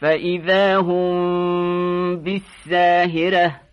فإذا هم بالساهرة